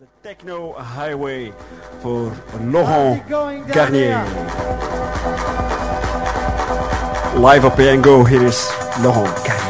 de Techno Highway voor Laurent Garnier. Live op Go, hier is Laurent Garnier.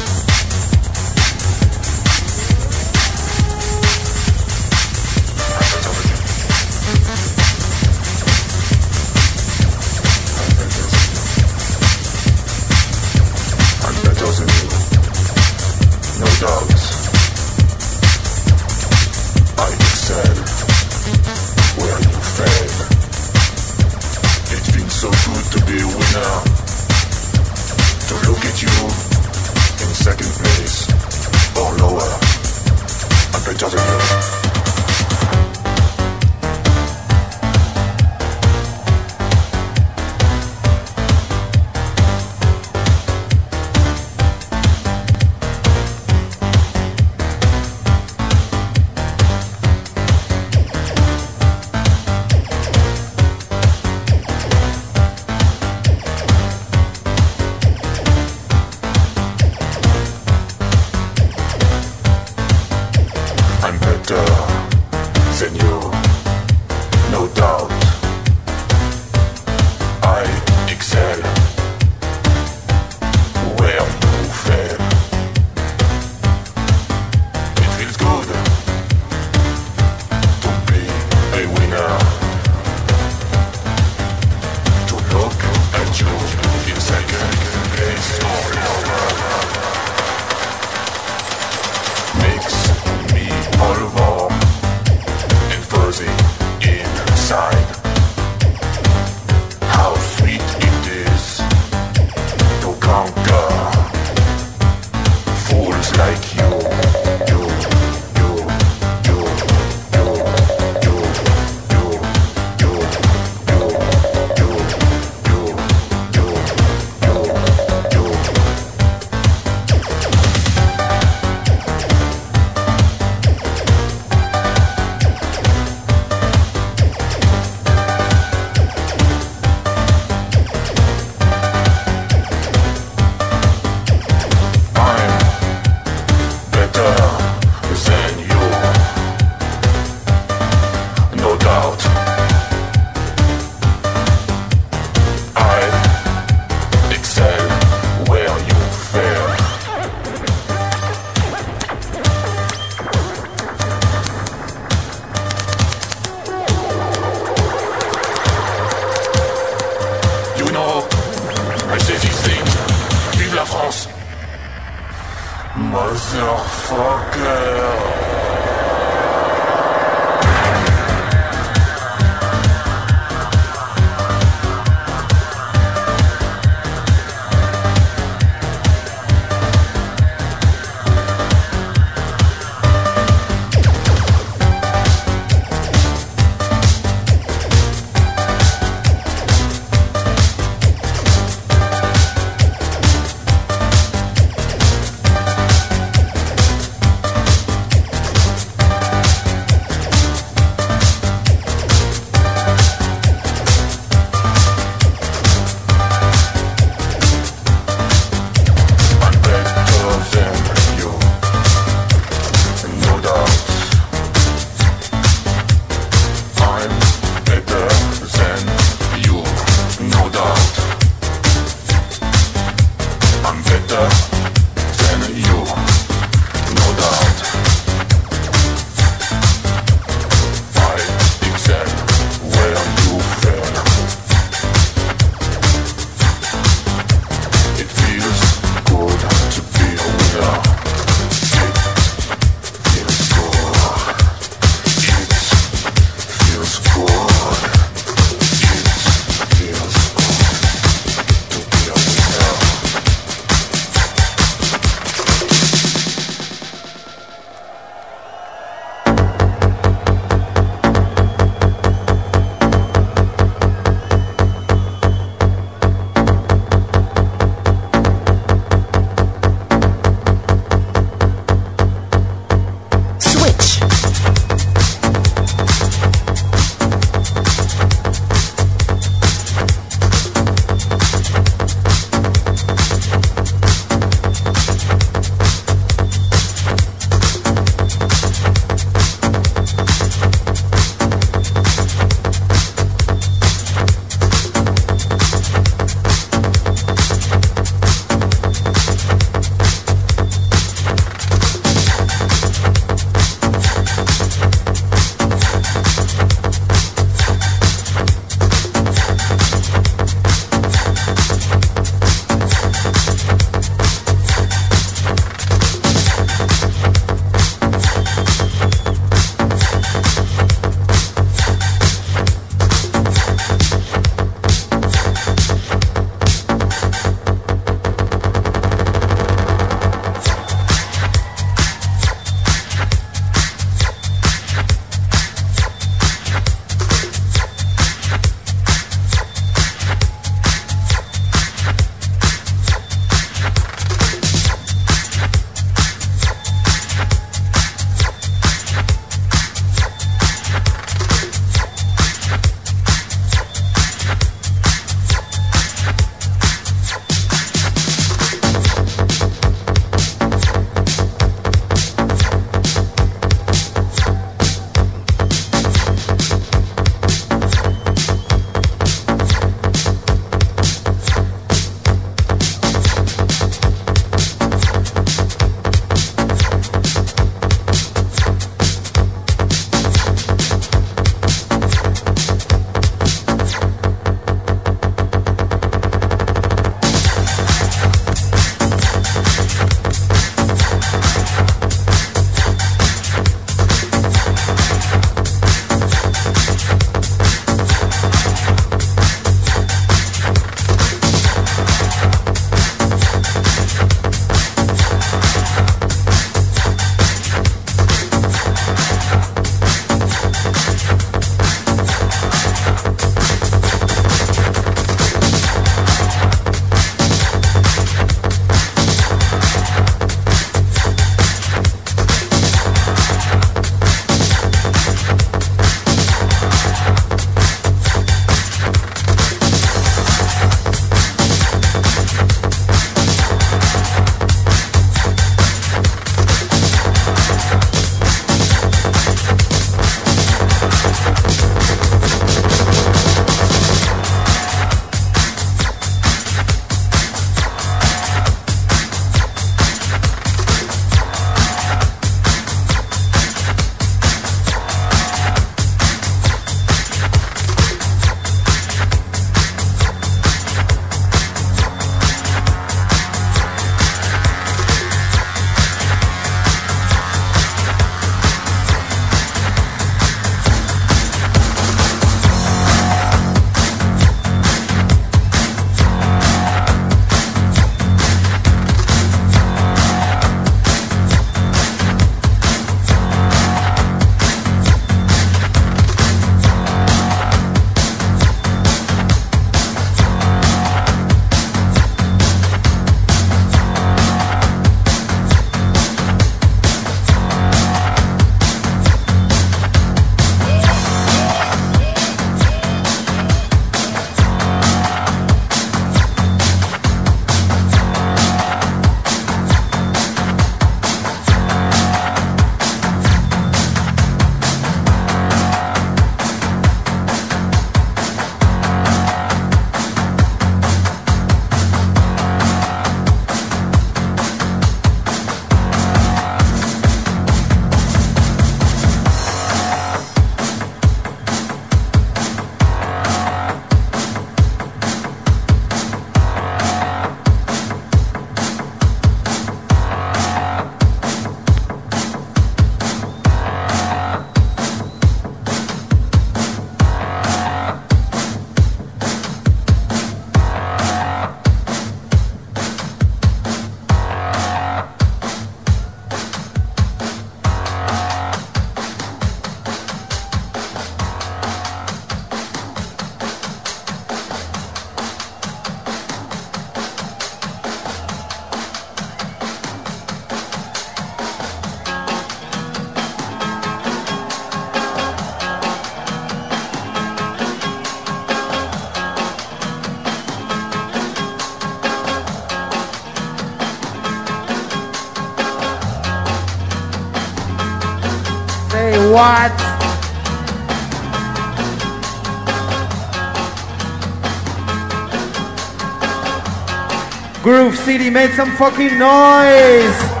Groove City made some fucking noise!